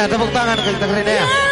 ya, tepuk tangan ke kita ya.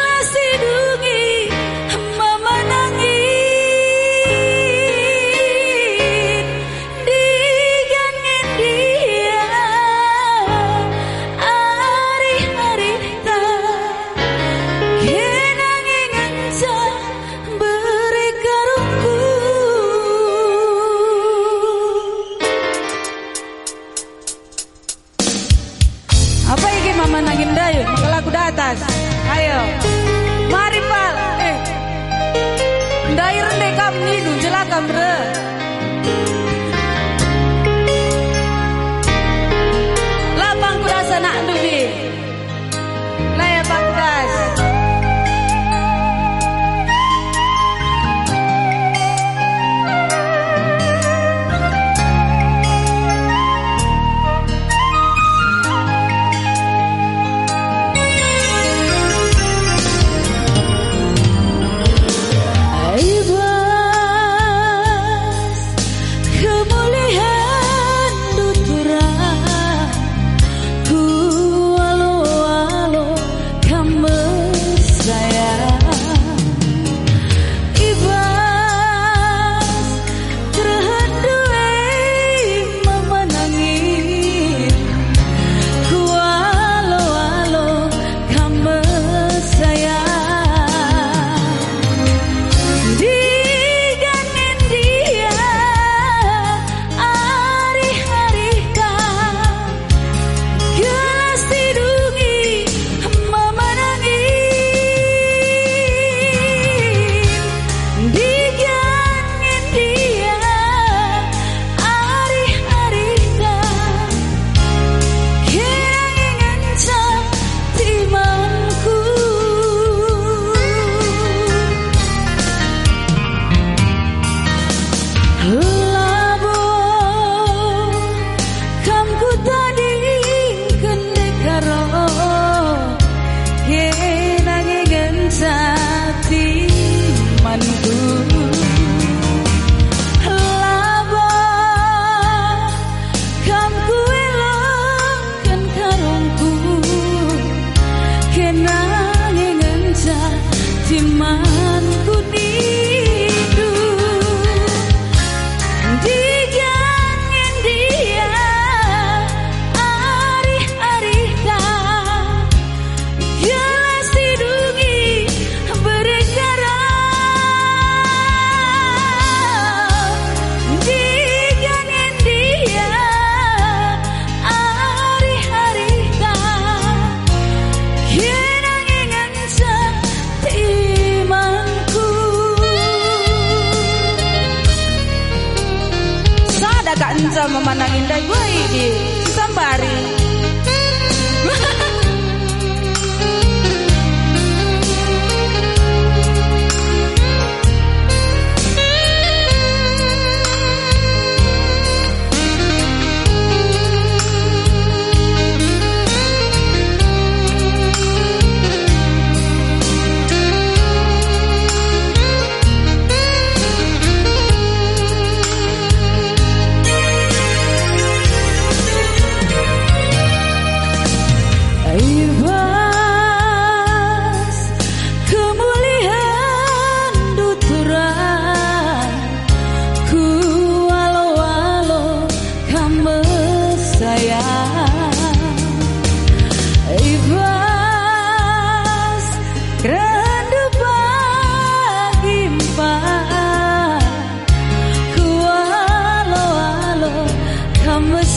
Anza memanang indah gue ini, sembari.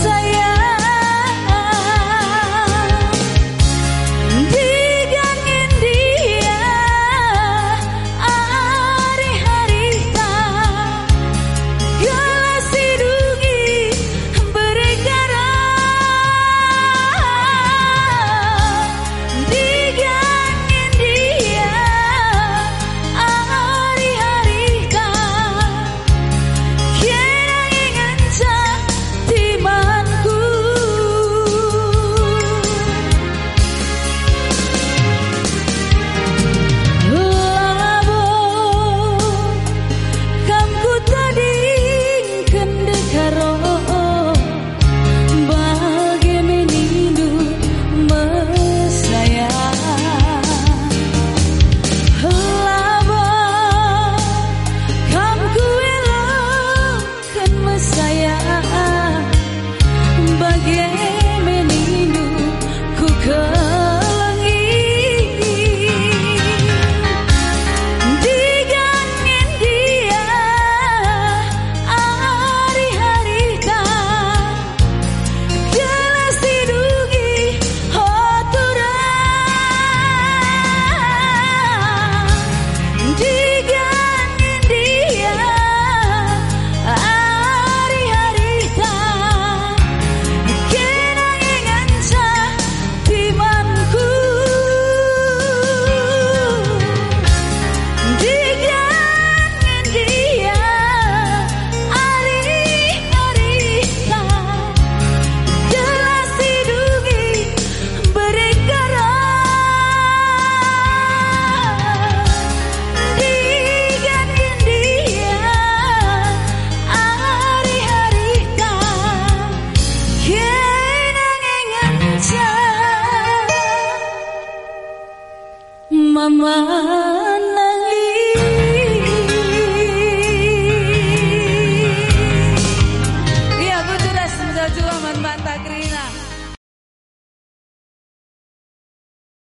say